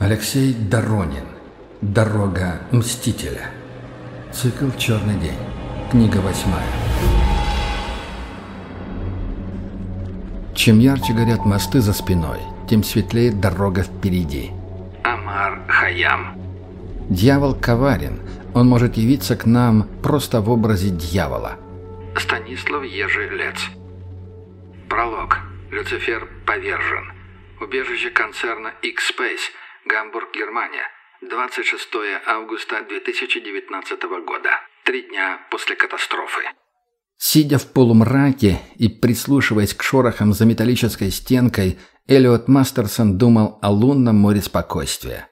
Алексей Доронин. Дорога Мстителя. Цикл «Черный день». Книга восьмая. Чем ярче горят мосты за спиной, тем светлее дорога впереди. Амар Хаям. Дьявол коварен. Он может явиться к нам просто в образе дьявола. Станислав Ежелец. Пролог. Люцифер повержен. Убежище концерна X-Space – Гамбург, Германия. 26 августа 2019 года. Три дня после катастрофы. Сидя в полумраке и прислушиваясь к шорохам за металлической стенкой, Эллиот Мастерсон думал о лунном море спокойствия.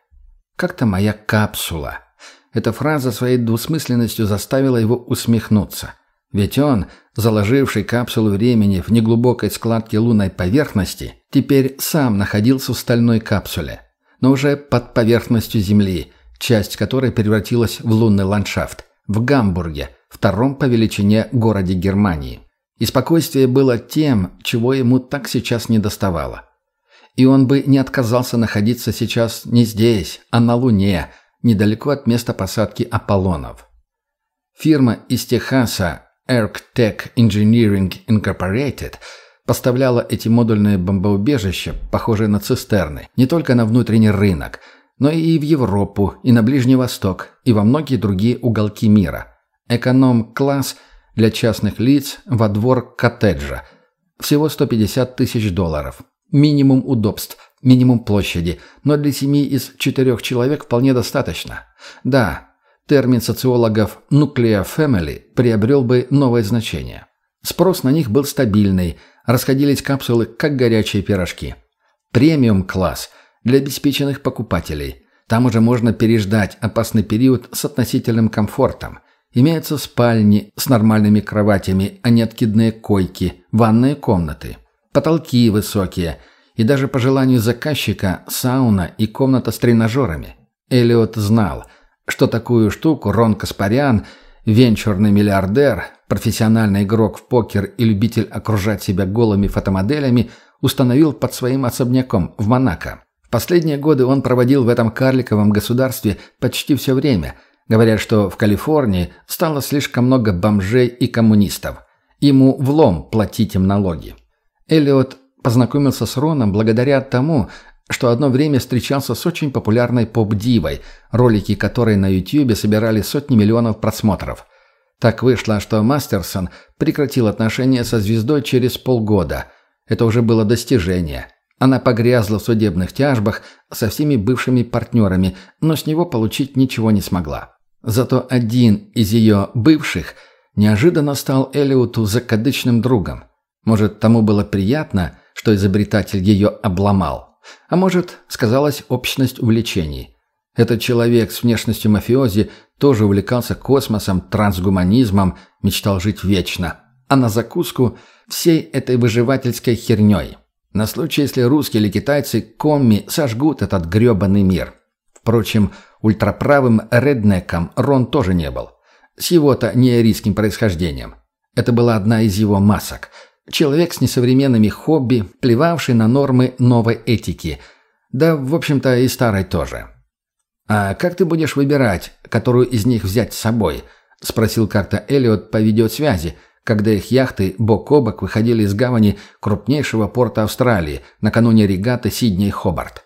«Как-то моя капсула». Эта фраза своей двусмысленностью заставила его усмехнуться. Ведь он, заложивший капсулу времени в неглубокой складке лунной поверхности, теперь сам находился в стальной капсуле – но уже под поверхностью Земли, часть которой превратилась в лунный ландшафт, в Гамбурге, втором по величине городе Германии. И спокойствие было тем, чего ему так сейчас не доставало. И он бы не отказался находиться сейчас не здесь, а на Луне, недалеко от места посадки Аполлонов. Фирма из Техаса ErcTech Engineering Incorporated – поставляла эти модульные бомбоубежища, похожие на цистерны, не только на внутренний рынок, но и в Европу, и на Ближний Восток, и во многие другие уголки мира. Эконом-класс для частных лиц во двор коттеджа. Всего 150 тысяч долларов. Минимум удобств, минимум площади, но для семьи из четырех человек вполне достаточно. Да, термин социологов «nuclear family» приобрел бы новое значение. Спрос на них был стабильный, расходились капсулы, как горячие пирожки. Премиум-класс для обеспеченных покупателей. Там уже можно переждать опасный период с относительным комфортом. Имеются спальни с нормальными кроватями, а не откидные койки, ванные комнаты. Потолки высокие. И даже по желанию заказчика сауна и комната с тренажерами. Элиот знал, что такую штуку Рон Каспарян – Венчурный миллиардер, профессиональный игрок в покер и любитель окружать себя голыми фотомоделями установил под своим особняком в Монако. В последние годы он проводил в этом карликовом государстве почти все время. Говорят, что в Калифорнии стало слишком много бомжей и коммунистов. Ему влом платить им налоги. Эллиот познакомился с Роном благодаря тому, что одно время встречался с очень популярной поп-дивой, ролики которой на YouTube собирали сотни миллионов просмотров. Так вышло, что Мастерсон прекратил отношения со звездой через полгода. Это уже было достижение. Она погрязла в судебных тяжбах со всеми бывшими партнерами, но с него получить ничего не смогла. Зато один из ее бывших неожиданно стал Элиоту закадычным другом. Может, тому было приятно, что изобретатель ее обломал. А может, сказалась общность увлечений. Этот человек с внешностью мафиози тоже увлекался космосом, трансгуманизмом, мечтал жить вечно. А на закуску всей этой выживательской херней. На случай, если русские или китайцы комми сожгут этот гребаный мир. Впрочем, ультраправым реднеком Рон тоже не был. С его-то неарийским происхождением. Это была одна из его масок – Человек с несовременными хобби, плевавший на нормы новой этики. Да, в общем-то, и старой тоже. «А как ты будешь выбирать, которую из них взять с собой?» – спросил как-то Эллиот по видеосвязи, когда их яхты бок о бок выходили из гавани крупнейшего порта Австралии накануне регаты Сидней-Хобарт.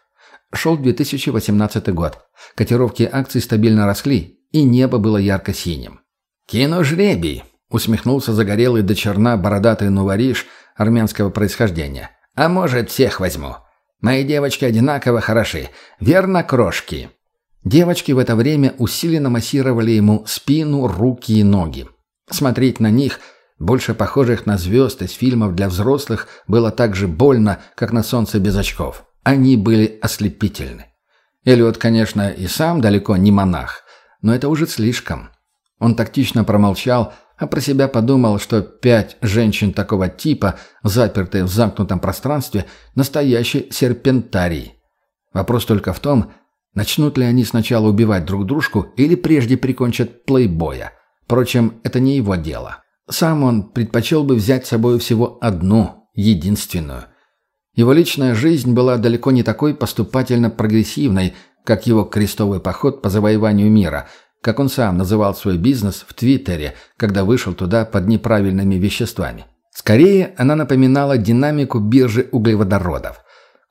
Шел 2018 год. Котировки акций стабильно росли, и небо было ярко-синим. «Кину жребий», Усмехнулся загорелый до черна бородатый нувориш армянского происхождения. «А может, всех возьму. Мои девочки одинаково хороши. Верно, крошки?» Девочки в это время усиленно массировали ему спину, руки и ноги. Смотреть на них, больше похожих на звезд из фильмов для взрослых, было так же больно, как на солнце без очков. Они были ослепительны. Эллиот, конечно, и сам далеко не монах, но это уже слишком. Он тактично промолчал, а про себя подумал, что пять женщин такого типа, запертые в замкнутом пространстве, настоящий серпентарий. Вопрос только в том, начнут ли они сначала убивать друг дружку или прежде прикончат плейбоя. Впрочем, это не его дело. Сам он предпочел бы взять с собой всего одну, единственную. Его личная жизнь была далеко не такой поступательно прогрессивной, как его крестовый поход по завоеванию мира, как он сам называл свой бизнес в Твиттере, когда вышел туда под неправильными веществами. Скорее, она напоминала динамику биржи углеводородов.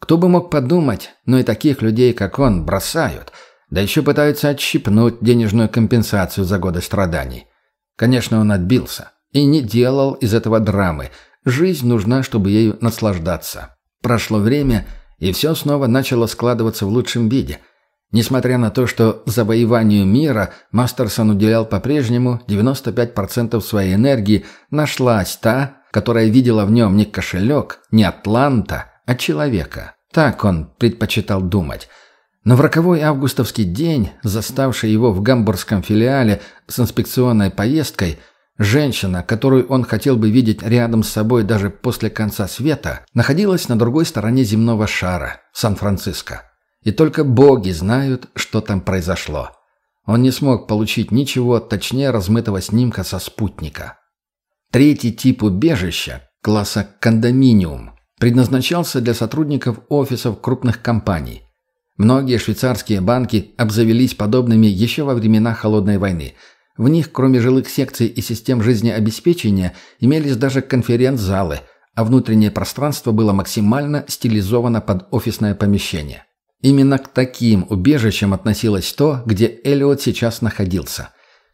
Кто бы мог подумать, но и таких людей, как он, бросают, да еще пытаются отщипнуть денежную компенсацию за годы страданий. Конечно, он отбился и не делал из этого драмы. Жизнь нужна, чтобы ею наслаждаться. Прошло время, и все снова начало складываться в лучшем виде. Несмотря на то, что завоеванию мира Мастерсон уделял по-прежнему 95% своей энергии, нашлась та, которая видела в нем не кошелек, не атланта, а человека. Так он предпочитал думать. Но в роковой августовский день, заставший его в гамбургском филиале с инспекционной поездкой, женщина, которую он хотел бы видеть рядом с собой даже после конца света, находилась на другой стороне земного шара, Сан-Франциско. И только боги знают, что там произошло. Он не смог получить ничего точнее размытого снимка со спутника. Третий тип убежища, класса кондоминиум, предназначался для сотрудников офисов крупных компаний – Многие швейцарские банки обзавелись подобными еще во времена Холодной войны. В них, кроме жилых секций и систем жизнеобеспечения, имелись даже конференц-залы, а внутреннее пространство было максимально стилизовано под офисное помещение. Именно к таким убежищам относилось то, где Эллиот сейчас находился.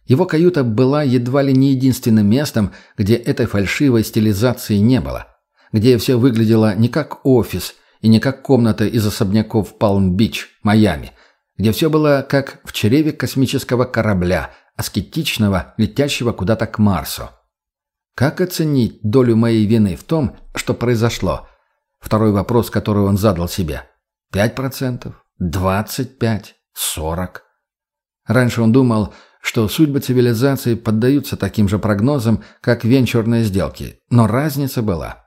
Его каюта была едва ли не единственным местом, где этой фальшивой стилизации не было. Где все выглядело не как офис – и не как комната из особняков Палм-Бич, Майами, где все было как в чреве космического корабля, аскетичного, летящего куда-то к Марсу. Как оценить долю моей вины в том, что произошло? Второй вопрос, который он задал себе. Пять процентов? Двадцать пять? Сорок? Раньше он думал, что судьбы цивилизации поддаются таким же прогнозам, как венчурные сделки, но разница была.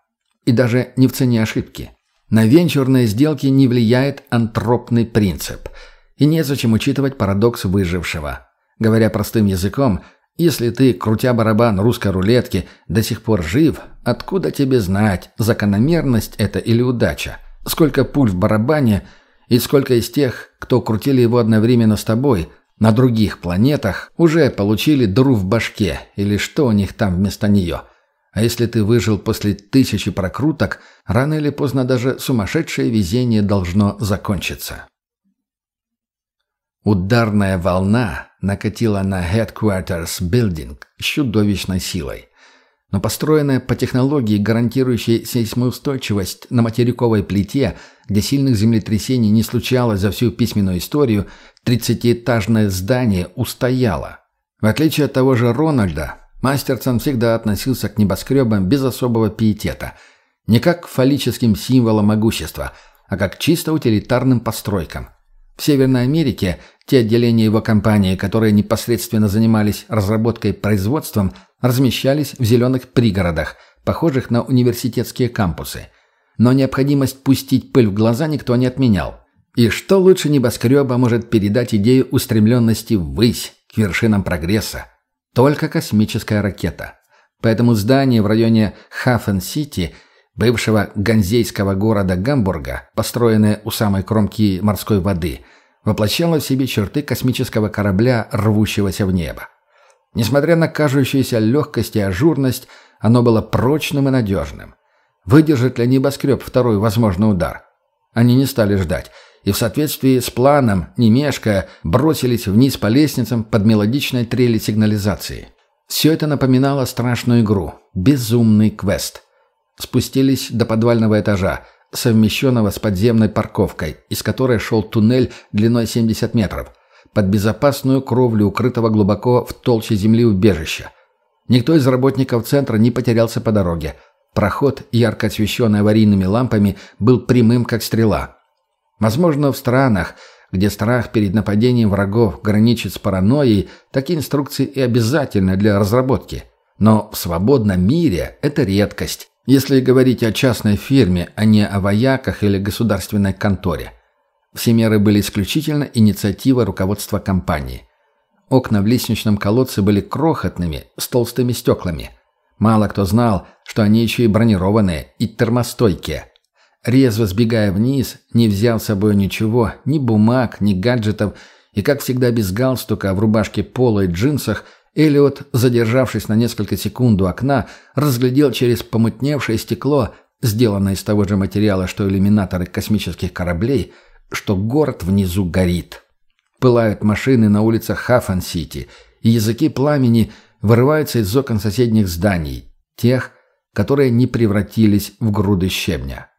И даже не в цене ошибки. На венчурные сделки не влияет антропный принцип. И незачем учитывать парадокс выжившего. Говоря простым языком, если ты, крутя барабан русской рулетки, до сих пор жив, откуда тебе знать, закономерность это или удача? Сколько пуль в барабане и сколько из тех, кто крутили его одновременно с тобой, на других планетах, уже получили дыру в башке или что у них там вместо нее – а если ты выжил после тысячи прокруток, рано или поздно даже сумасшедшее везение должно закончиться. Ударная волна накатила на Headquarters Building с чудовищной силой. Но построенная по технологии, гарантирующей сейсмоустойчивость на материковой плите, где сильных землетрясений не случалось за всю письменную историю, тридцатиэтажное здание устояло. В отличие от того же Рональда, Мастерсон всегда относился к небоскребам без особого пиетета. Не как к фаллическим символам могущества, а как чисто утилитарным постройкам. В Северной Америке те отделения его компании, которые непосредственно занимались разработкой и производством, размещались в зеленых пригородах, похожих на университетские кампусы. Но необходимость пустить пыль в глаза никто не отменял. И что лучше небоскреба может передать идею устремленности ввысь, к вершинам прогресса? Только космическая ракета. Поэтому здание в районе Хаффен-Сити, бывшего ганзейского города Гамбурга, построенное у самой кромки морской воды, воплощало в себе черты космического корабля, рвущегося в небо. Несмотря на кажущуюся легкость и ажурность, оно было прочным и надежным. Выдержит ли небоскреб второй возможный удар? Они не стали ждать – и в соответствии с планом, не мешкая, бросились вниз по лестницам под мелодичной трели сигнализации. Все это напоминало страшную игру, безумный квест. Спустились до подвального этажа, совмещенного с подземной парковкой, из которой шел туннель длиной 70 метров, под безопасную кровлю укрытого глубоко в толще земли убежища. Никто из работников центра не потерялся по дороге. Проход, ярко освещенный аварийными лампами, был прямым, как стрела. Возможно, в странах, где страх перед нападением врагов граничит с паранойей, такие инструкции и обязательны для разработки. Но в свободном мире это редкость, если говорить о частной фирме, а не о вояках или государственной конторе. Все меры были исключительно инициатива руководства компании. Окна в лестничном колодце были крохотными, с толстыми стеклами. Мало кто знал, что они еще и бронированные и термостойкие. Резво сбегая вниз, не взяв с собой ничего, ни бумаг, ни гаджетов, и, как всегда, без галстука, в рубашке пола и джинсах, Элиот, задержавшись на несколько секунд у окна, разглядел через помутневшее стекло, сделанное из того же материала, что иллюминаторы космических кораблей, что город внизу горит. Пылают машины на улицах Хафан-Сити, и языки пламени вырываются из окон соседних зданий, тех, которые не превратились в груды щебня.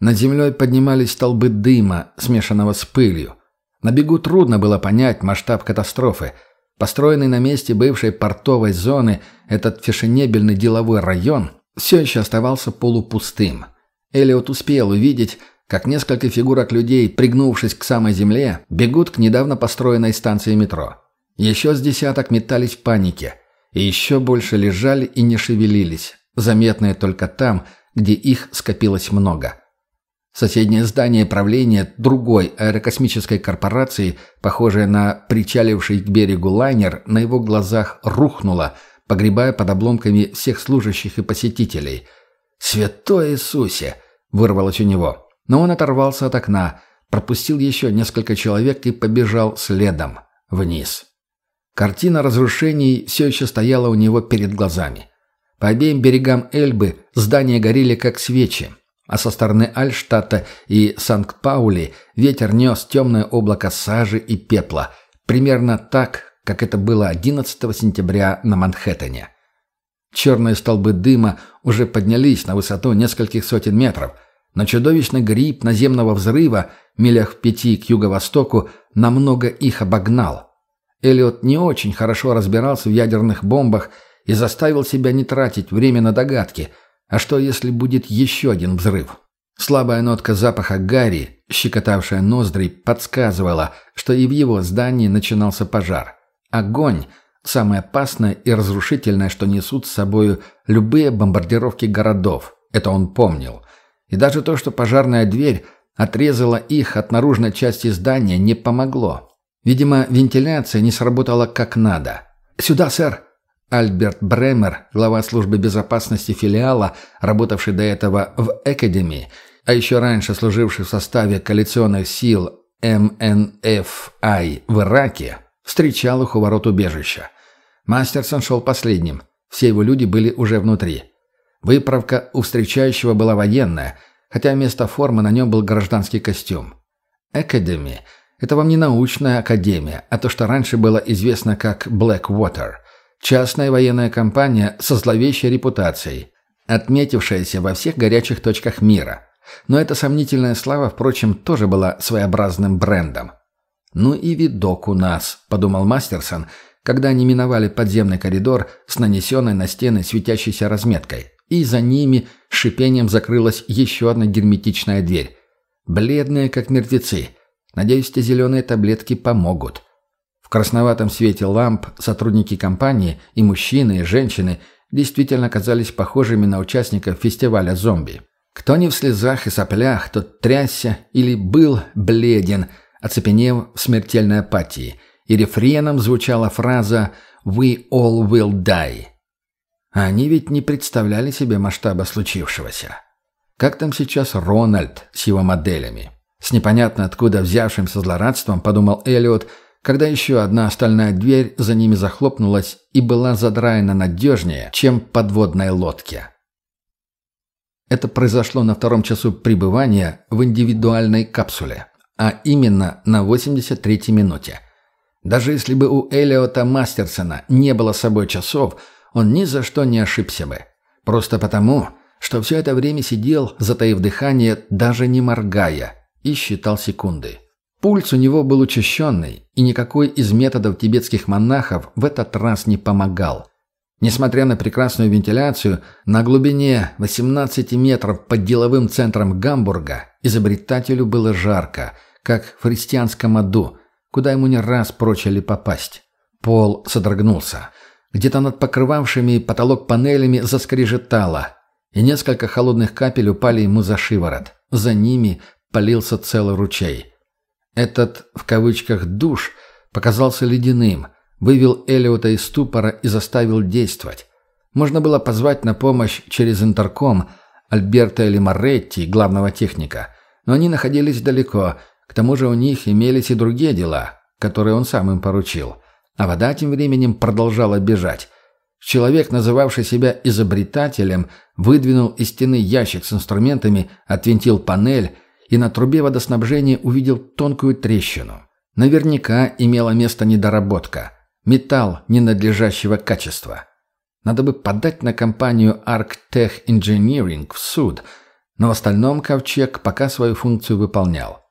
Над землей поднимались столбы дыма, смешанного с пылью. На бегу трудно было понять масштаб катастрофы. Построенный на месте бывшей портовой зоны, этот фешенебельный деловой район все еще оставался полупустым. Элиот успел увидеть, как несколько фигурок людей, пригнувшись к самой земле, бегут к недавно построенной станции метро. Еще с десяток метались в панике, и еще больше лежали и не шевелились, заметные только там, где их скопилось много. Соседнее здание правления другой аэрокосмической корпорации, похожее на причаливший к берегу лайнер, на его глазах рухнуло, погребая под обломками всех служащих и посетителей. «Святой Иисусе!» — вырвалось у него. Но он оторвался от окна, пропустил еще несколько человек и побежал следом, вниз. Картина разрушений все еще стояла у него перед глазами. По обеим берегам Эльбы здания горели как свечи, а со стороны Альштата и Санкт-Паули ветер нес темное облако сажи и пепла, примерно так, как это было 11 сентября на Манхэттене. Черные столбы дыма уже поднялись на высоту нескольких сотен метров, но чудовищный гриб наземного взрыва, милях в пяти к юго-востоку, намного их обогнал. Эллиот не очень хорошо разбирался в ядерных бомбах и заставил себя не тратить время на догадки – а что, если будет еще один взрыв? Слабая нотка запаха гари, щекотавшая ноздри, подсказывала, что и в его здании начинался пожар. Огонь – самое опасное и разрушительное, что несут с собою любые бомбардировки городов. Это он помнил. И даже то, что пожарная дверь отрезала их от наружной части здания, не помогло. Видимо, вентиляция не сработала как надо. «Сюда, сэр!» Альберт Бремер, глава службы безопасности филиала, работавший до этого в Академии, а еще раньше служивший в составе коалиционных сил МНФИ в Ираке, встречал их у ворот убежища. Мастерсон шел последним. Все его люди были уже внутри. Выправка у встречающего была военная, хотя вместо формы на нем был гражданский костюм. Академи – это вам не научная академия, а то, что раньше было известно как Blackwater – Частная военная компания со зловещей репутацией, отметившаяся во всех горячих точках мира. Но эта сомнительная слава, впрочем, тоже была своеобразным брендом. «Ну и видок у нас», — подумал Мастерсон, когда они миновали подземный коридор с нанесенной на стены светящейся разметкой. И за ними шипением закрылась еще одна герметичная дверь. Бледные, как мертвецы. Надеюсь, те зеленые таблетки помогут. В красноватом свете ламп сотрудники компании, и мужчины, и женщины, действительно казались похожими на участников фестиваля зомби. Кто не в слезах и соплях, тот трясся или был бледен, оцепенев в смертельной апатии, и рефреном звучала фраза «We all will die». А они ведь не представляли себе масштаба случившегося. Как там сейчас Рональд с его моделями? С непонятно откуда взявшимся злорадством подумал Эллиот – когда еще одна стальная дверь за ними захлопнулась и была задраена надежнее, чем подводной лодке. Это произошло на втором часу пребывания в индивидуальной капсуле, а именно на 83-й минуте. Даже если бы у Элиота Мастерсона не было с собой часов, он ни за что не ошибся бы. Просто потому, что все это время сидел, затаив дыхание, даже не моргая, и считал секунды. Пульс у него был учащенный, и никакой из методов тибетских монахов в этот раз не помогал. Несмотря на прекрасную вентиляцию, на глубине 18 метров под деловым центром Гамбурга изобретателю было жарко, как в христианском аду, куда ему не раз прочили попасть. Пол содрогнулся. Где-то над покрывавшими потолок панелями заскрежетало, и несколько холодных капель упали ему за шиворот. За ними полился целый ручей. Этот, в кавычках, «душ» показался ледяным, вывел Элиота из ступора и заставил действовать. Можно было позвать на помощь через интерком, Альберта или Моретти, главного техника. Но они находились далеко, к тому же у них имелись и другие дела, которые он сам им поручил. А вода тем временем продолжала бежать. Человек, называвший себя изобретателем, выдвинул из стены ящик с инструментами, отвинтил панель и на трубе водоснабжения увидел тонкую трещину. Наверняка имела место недоработка. Металл ненадлежащего качества. Надо бы подать на компанию ArcTech Engineering в суд, но в остальном Ковчег пока свою функцию выполнял.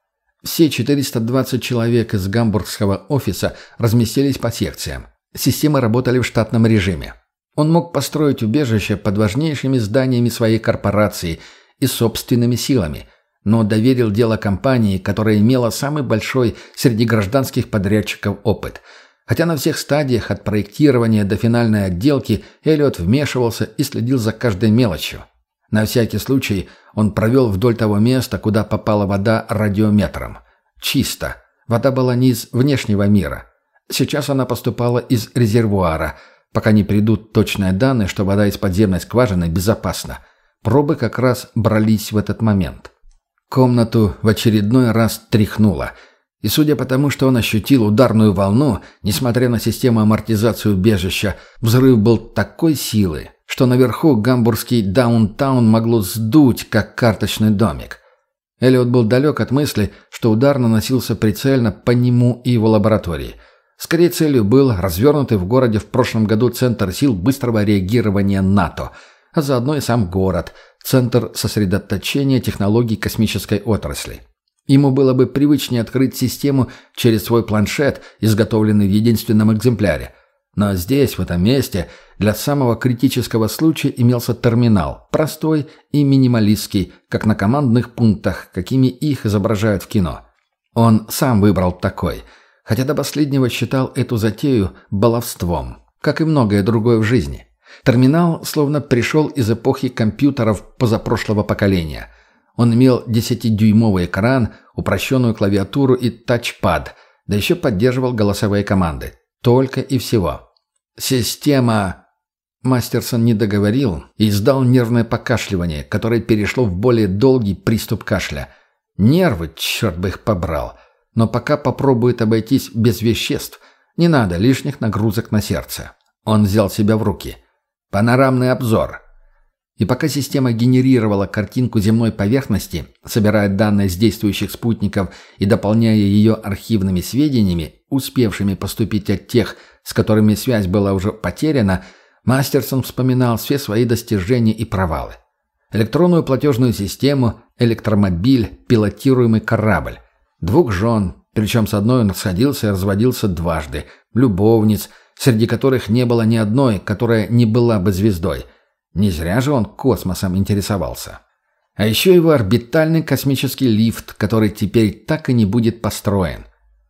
Все 420 человек из гамбургского офиса разместились по секциям. Системы работали в штатном режиме. Он мог построить убежище под важнейшими зданиями своей корпорации и собственными силами, но доверил дело компании, которая имела самый большой среди гражданских подрядчиков опыт – Хотя на всех стадиях от проектирования до финальной отделки Эллиот вмешивался и следил за каждой мелочью. На всякий случай он провел вдоль того места, куда попала вода радиометром. Чисто. Вода была не из внешнего мира. Сейчас она поступала из резервуара, пока не придут точные данные, что вода из подземной скважины безопасна. Пробы как раз брались в этот момент. Комнату в очередной раз тряхнуло – и судя по тому, что он ощутил ударную волну, несмотря на систему амортизации убежища, взрыв был такой силы, что наверху гамбургский даунтаун могло сдуть, как карточный домик. Эллиот был далек от мысли, что удар наносился прицельно по нему и его лаборатории. Скорее целью был развернутый в городе в прошлом году Центр сил быстрого реагирования НАТО, а заодно и сам город, Центр сосредоточения технологий космической отрасли. Ему было бы привычнее открыть систему через свой планшет, изготовленный в единственном экземпляре. Но здесь, в этом месте, для самого критического случая имелся терминал, простой и минималистский, как на командных пунктах, какими их изображают в кино. Он сам выбрал такой, хотя до последнего считал эту затею баловством, как и многое другое в жизни. Терминал словно пришел из эпохи компьютеров позапрошлого поколения – он имел 10-дюймовый экран, упрощенную клавиатуру и тачпад, да еще поддерживал голосовые команды. Только и всего. Система... Мастерсон не договорил и издал нервное покашливание, которое перешло в более долгий приступ кашля. Нервы, черт бы их побрал. Но пока попробует обойтись без веществ. Не надо лишних нагрузок на сердце. Он взял себя в руки. Панорамный обзор. И пока система генерировала картинку земной поверхности, собирая данные с действующих спутников и дополняя ее архивными сведениями, успевшими поступить от тех, с которыми связь была уже потеряна, Мастерсон вспоминал все свои достижения и провалы. Электронную платежную систему, электромобиль, пилотируемый корабль. Двух жен, причем с одной он сходился и разводился дважды, любовниц, среди которых не было ни одной, которая не была бы звездой – не зря же он космосом интересовался. А еще его орбитальный космический лифт, который теперь так и не будет построен.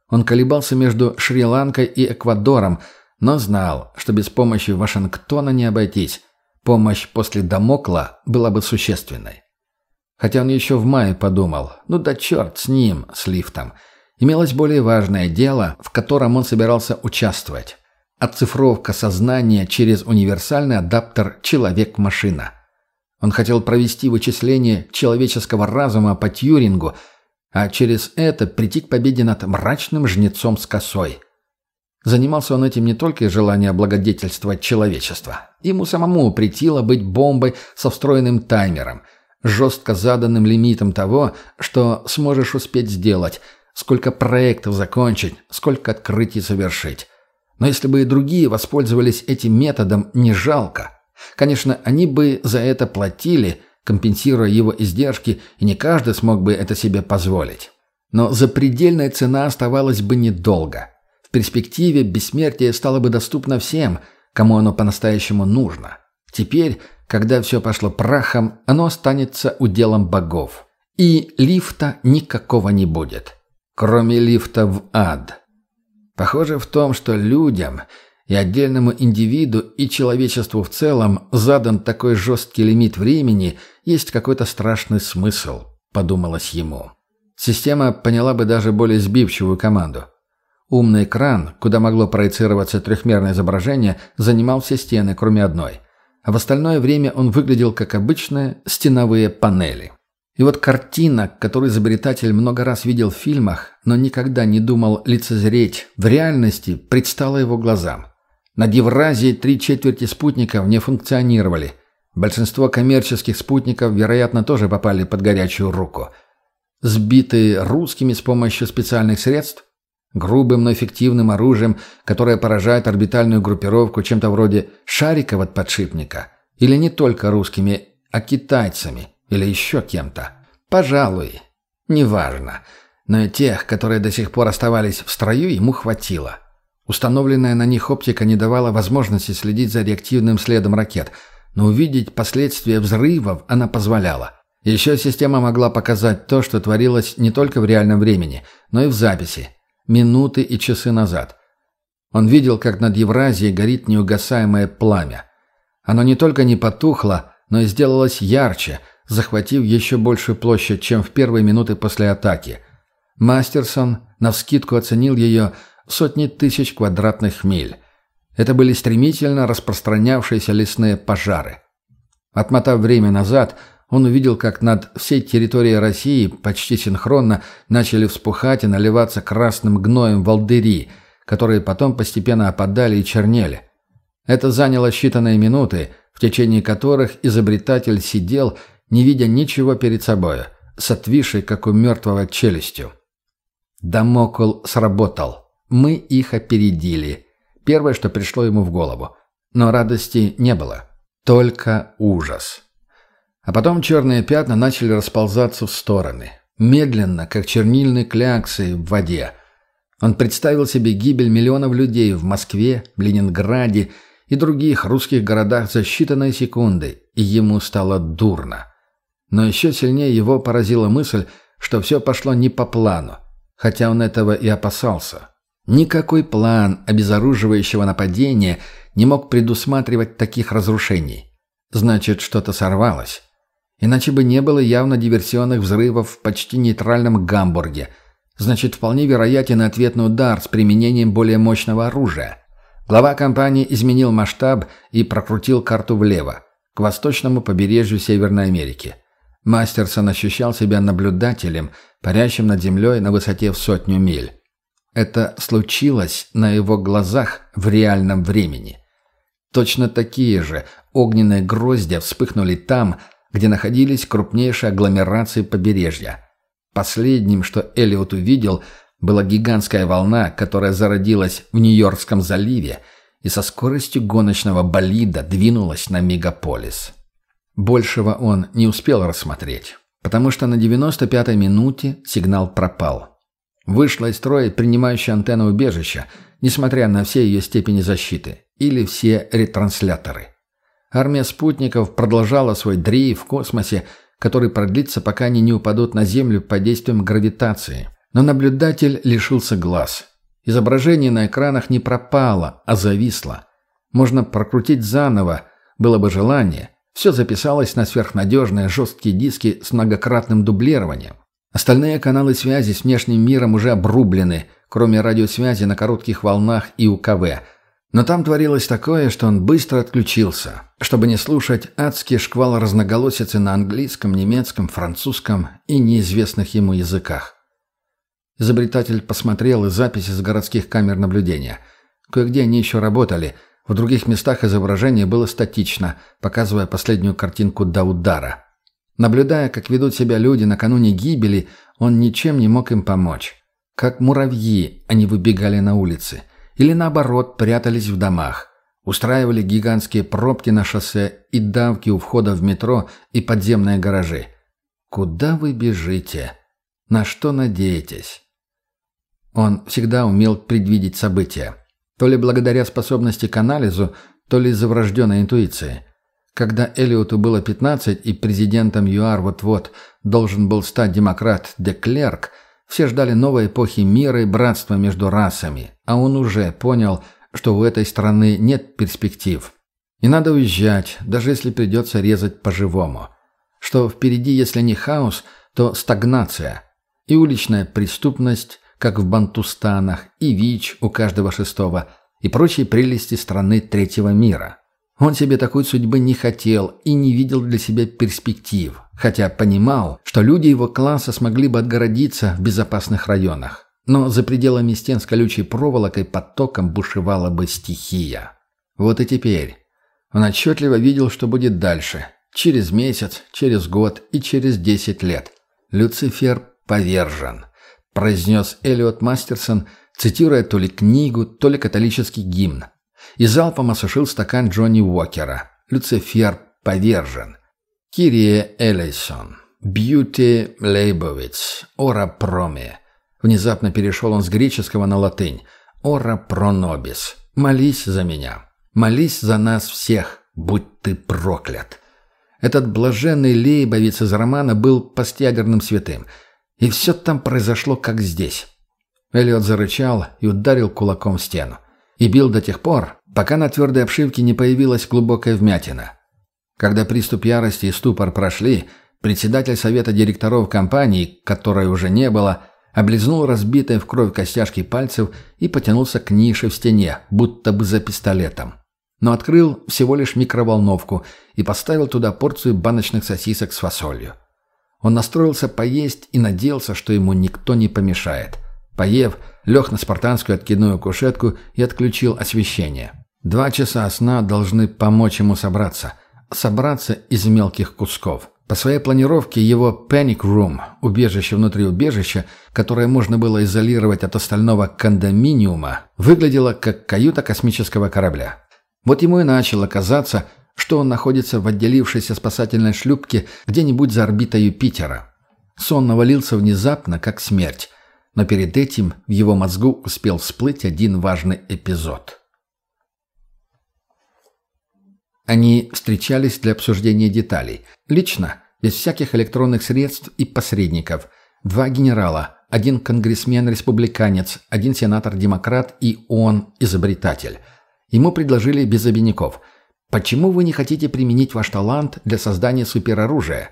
Он колебался между Шри-Ланкой и Эквадором, но знал, что без помощи Вашингтона не обойтись. Помощь после Дамокла была бы существенной. Хотя он еще в мае подумал, ну да черт с ним, с лифтом. Имелось более важное дело, в котором он собирался участвовать. Оцифровка сознания через универсальный адаптер «человек-машина». Он хотел провести вычисление человеческого разума по Тьюрингу, а через это прийти к победе над мрачным жнецом с косой. Занимался он этим не только из желания облагодетельствовать человечество. Ему самому притило быть бомбой со встроенным таймером, жестко заданным лимитом того, что сможешь успеть сделать, сколько проектов закончить, сколько открытий совершить. Но если бы и другие воспользовались этим методом, не жалко. Конечно, они бы за это платили, компенсируя его издержки, и не каждый смог бы это себе позволить. Но запредельная цена оставалась бы недолго. В перспективе бессмертие стало бы доступно всем, кому оно по-настоящему нужно. Теперь, когда все пошло прахом, оно останется уделом богов. И лифта никакого не будет. Кроме лифта в ад – Похоже в том, что людям и отдельному индивиду и человечеству в целом задан такой жесткий лимит времени, есть какой-то страшный смысл, подумалось ему. Система поняла бы даже более сбивчивую команду. Умный экран, куда могло проецироваться трехмерное изображение, занимал все стены, кроме одной. а в остальное время он выглядел как обычные стеновые панели. И вот картина, которую изобретатель много раз видел в фильмах, но никогда не думал лицезреть, в реальности предстала его глазам. Над Евразией три четверти спутников не функционировали. Большинство коммерческих спутников, вероятно, тоже попали под горячую руку. Сбитые русскими с помощью специальных средств? Грубым, но эффективным оружием, которое поражает орбитальную группировку чем-то вроде шариков от подшипника? Или не только русскими, а китайцами? Или еще кем-то? Пожалуй. Неважно. Но и тех, которые до сих пор оставались в строю, ему хватило. Установленная на них оптика не давала возможности следить за реактивным следом ракет, но увидеть последствия взрывов она позволяла. Еще система могла показать то, что творилось не только в реальном времени, но и в записи, минуты и часы назад. Он видел, как над Евразией горит неугасаемое пламя. Оно не только не потухло, но и сделалось ярче, захватив еще большую площадь, чем в первые минуты после атаки. Мастерсон навскидку оценил ее сотни тысяч квадратных миль. Это были стремительно распространявшиеся лесные пожары. Отмотав время назад, он увидел, как над всей территорией России почти синхронно начали вспухать и наливаться красным гноем волдыри, которые потом постепенно опадали и чернели. Это заняло считанные минуты, в течение которых изобретатель сидел, не видя ничего перед собой, с отвисшей, как у мертвого, челюстью. Дамокл сработал. Мы их опередили. Первое, что пришло ему в голову. Но радости не было. Только ужас. А потом черные пятна начали расползаться в стороны. Медленно, как чернильные кляксы в воде. Он представил себе гибель миллионов людей в Москве, Ленинграде и других русских городах за считанные секунды, и ему стало дурно. Но еще сильнее его поразила мысль, что все пошло не по плану, хотя он этого и опасался. Никакой план обезоруживающего нападения не мог предусматривать таких разрушений. Значит, что-то сорвалось. Иначе бы не было явно диверсионных взрывов в почти нейтральном Гамбурге. Значит, вполне вероятен ответный удар с применением более мощного оружия. Глава компании изменил масштаб и прокрутил карту влево, к восточному побережью Северной Америки. Мастерсон ощущал себя наблюдателем, парящим над землей на высоте в сотню миль. Это случилось на его глазах в реальном времени. Точно такие же огненные гроздья вспыхнули там, где находились крупнейшие агломерации побережья. Последним, что Элliot увидел, была гигантская волна, которая зародилась в Нью-Йоркском заливе и со скоростью гоночного болида двинулась на мегаполис. Большего он не успел рассмотреть, потому что на 95-й минуте сигнал пропал. Вышла из строя принимающая антенна убежища, несмотря на все ее степени защиты, или все ретрансляторы. Армия спутников продолжала свой дрейф в космосе, который продлится, пока они не упадут на Землю под действием гравитации. Но наблюдатель лишился глаз. Изображение на экранах не пропало, а зависло. Можно прокрутить заново, было бы желание. Все записалось на сверхнадежные жесткие диски с многократным дублированием. Остальные каналы связи с внешним миром уже обрублены, кроме радиосвязи на коротких волнах и УКВ. Но там творилось такое, что он быстро отключился, чтобы не слушать адский шквал разноголосицы на английском, немецком, французском и неизвестных ему языках. Изобретатель посмотрел и записи с городских камер наблюдения. Кое-где они еще работали, в других местах изображение было статично, показывая последнюю картинку до удара – Наблюдая, как ведут себя люди накануне гибели, он ничем не мог им помочь. Как муравьи они выбегали на улицы. Или наоборот, прятались в домах. Устраивали гигантские пробки на шоссе и давки у входа в метро и подземные гаражи. Куда вы бежите? На что надеетесь? Он всегда умел предвидеть события. То ли благодаря способности к анализу, то ли из-за врожденной интуиции. Когда Элиоту было 15 и президентом ЮАР вот-вот должен был стать демократ Деклерк, все ждали новой эпохи мира и братства между расами, а он уже понял, что у этой страны нет перспектив. И надо уезжать, даже если придется резать по-живому. Что впереди, если не хаос, то стагнация. И уличная преступность, как в Бантустанах, и ВИЧ у каждого шестого, и прочие прелести страны третьего мира. Он себе такой судьбы не хотел и не видел для себя перспектив, хотя понимал, что люди его класса смогли бы отгородиться в безопасных районах. Но за пределами стен с колючей проволокой потоком бушевала бы стихия. Вот и теперь. Он отчетливо видел, что будет дальше. Через месяц, через год и через десять лет. Люцифер повержен, произнес Элиот Мастерсон, цитируя то ли книгу, то ли католический гимн и залпом осушил стакан Джонни Уокера. Люцифер повержен. Кирия Элейсон. Бьюти Лейбовиц. Ора проме. Внезапно перешел он с греческого на латынь. Ора пронобис. Молись за меня. Молись за нас всех. Будь ты проклят. Этот блаженный лейбовец из романа был постядерным святым. И все там произошло, как здесь. Эллиот зарычал и ударил кулаком в стену. И бил до тех пор, пока на твердой обшивке не появилась глубокая вмятина. Когда приступ ярости и ступор прошли, председатель совета директоров компании, которой уже не было, облизнул разбитые в кровь костяшки пальцев и потянулся к нише в стене, будто бы за пистолетом. Но открыл всего лишь микроволновку и поставил туда порцию баночных сосисок с фасолью. Он настроился поесть и надеялся, что ему никто не помешает. Поев, лег на спартанскую откидную кушетку и отключил освещение. Два часа сна должны помочь ему собраться. Собраться из мелких кусков. По своей планировке его Panic Room, убежище внутри убежища, которое можно было изолировать от остального кондоминиума, выглядело как каюта космического корабля. Вот ему и начало казаться, что он находится в отделившейся спасательной шлюпке где-нибудь за орбитой Юпитера. Сон навалился внезапно, как смерть. Но перед этим в его мозгу успел всплыть один важный эпизод. Они встречались для обсуждения деталей. Лично, без всяких электронных средств и посредников. Два генерала, один конгрессмен-республиканец, один сенатор-демократ и он, изобретатель. Ему предложили без обиняков. «Почему вы не хотите применить ваш талант для создания супероружия?»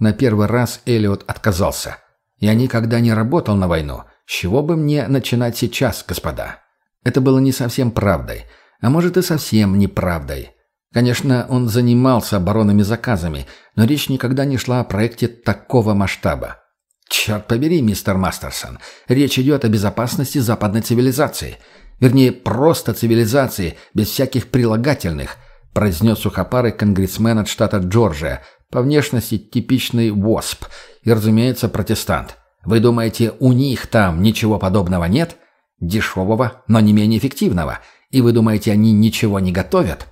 На первый раз Элиот отказался – я никогда не работал на войну. С чего бы мне начинать сейчас, господа? Это было не совсем правдой. А может и совсем неправдой. Конечно, он занимался оборонными заказами, но речь никогда не шла о проекте такого масштаба. Черт побери, мистер Мастерсон, речь идет о безопасности западной цивилизации. Вернее, просто цивилизации, без всяких прилагательных, произнес сухопарый конгрессмен от штата Джорджия, по внешности типичный ВОСП и, разумеется, протестант. Вы думаете, у них там ничего подобного нет? Дешевого, но не менее эффективного. И вы думаете, они ничего не готовят?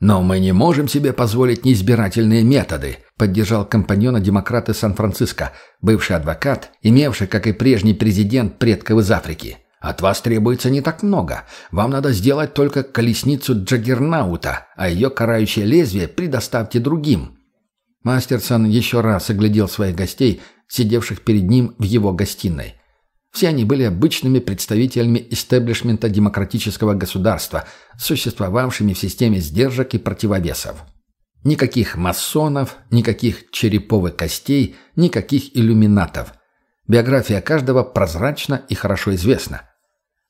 Но мы не можем себе позволить неизбирательные методы, поддержал компаньона демократа Сан-Франциско, бывший адвокат, имевший, как и прежний президент, предков из Африки. От вас требуется не так много. Вам надо сделать только колесницу Джаггернаута, а ее карающее лезвие предоставьте другим. Мастерсон еще раз оглядел своих гостей, сидевших перед ним в его гостиной. Все они были обычными представителями истеблишмента демократического государства, существовавшими в системе сдержек и противовесов. Никаких масонов, никаких череповых костей, никаких иллюминатов. Биография каждого прозрачна и хорошо известна.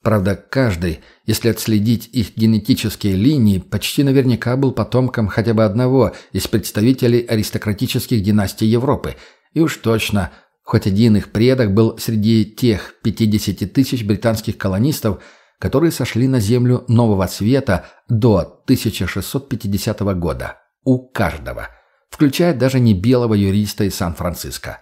Правда, каждый, если отследить их генетические линии, почти наверняка был потомком хотя бы одного из представителей аристократических династий Европы, и уж точно, хоть один их предок был среди тех 50 тысяч британских колонистов, которые сошли на землю нового света до 1650 года. У каждого. Включая даже не белого юриста из Сан-Франциско.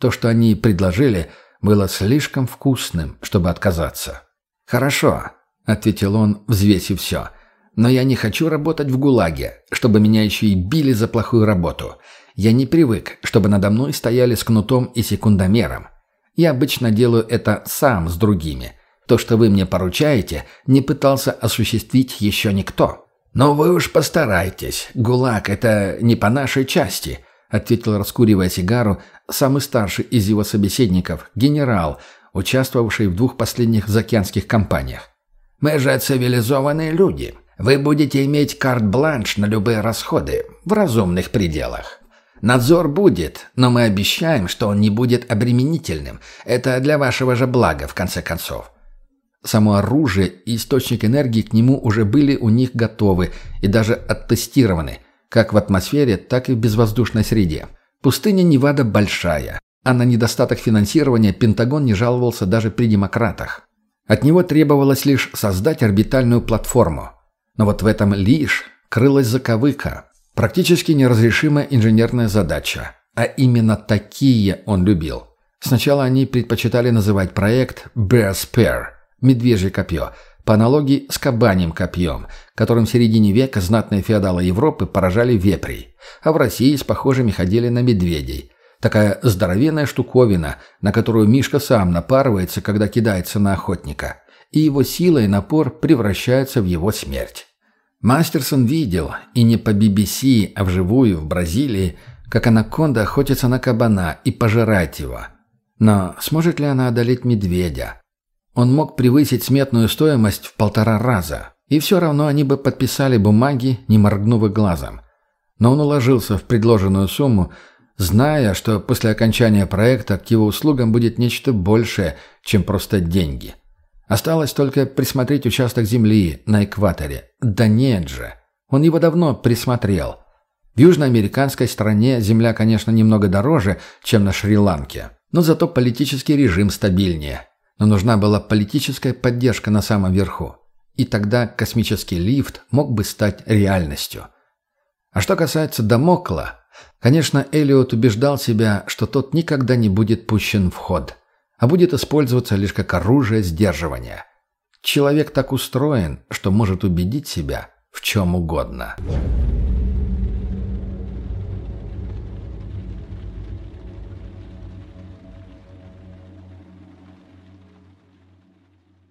То, что они предложили, было слишком вкусным, чтобы отказаться. «Хорошо», — ответил он, взвесив все. «Но я не хочу работать в ГУЛАГе, чтобы меня еще и били за плохую работу. Я не привык, чтобы надо мной стояли с кнутом и секундомером. Я обычно делаю это сам с другими. То, что вы мне поручаете, не пытался осуществить еще никто». «Но вы уж постарайтесь. ГУЛАГ — это не по нашей части», — ответил, раскуривая сигару, самый старший из его собеседников, генерал — участвовавший в двух последних заокеанских кампаниях. «Мы же цивилизованные люди. Вы будете иметь карт-бланш на любые расходы в разумных пределах. Надзор будет, но мы обещаем, что он не будет обременительным. Это для вашего же блага, в конце концов». Само оружие и источник энергии к нему уже были у них готовы и даже оттестированы, как в атмосфере, так и в безвоздушной среде. Пустыня Невада большая, а на недостаток финансирования Пентагон не жаловался даже при демократах. От него требовалось лишь создать орбитальную платформу. Но вот в этом лишь крылась заковыка, практически неразрешимая инженерная задача. А именно такие он любил. Сначала они предпочитали называть проект «Bear Spear» – «Медвежье копье», по аналогии с кабанем копьем, которым в середине века знатные феодалы Европы поражали вепрей, а в России с похожими ходили на медведей – Такая здоровенная штуковина, на которую Мишка сам напарывается, когда кидается на охотника. И его сила и напор превращаются в его смерть. Мастерсон видел, и не по BBC, а вживую в Бразилии, как анаконда охотится на кабана и пожирать его. Но сможет ли она одолеть медведя? Он мог превысить сметную стоимость в полтора раза, и все равно они бы подписали бумаги, не моргнув глазом. Но он уложился в предложенную сумму, зная, что после окончания проекта к его услугам будет нечто большее, чем просто деньги. Осталось только присмотреть участок земли на экваторе. Да нет же. Он его давно присмотрел. В южноамериканской стране земля, конечно, немного дороже, чем на Шри-Ланке. Но зато политический режим стабильнее. Но нужна была политическая поддержка на самом верху. И тогда космический лифт мог бы стать реальностью. А что касается Дамокла, Конечно, Элиот убеждал себя, что тот никогда не будет пущен в ход, а будет использоваться лишь как оружие сдерживания. Человек так устроен, что может убедить себя в чем угодно.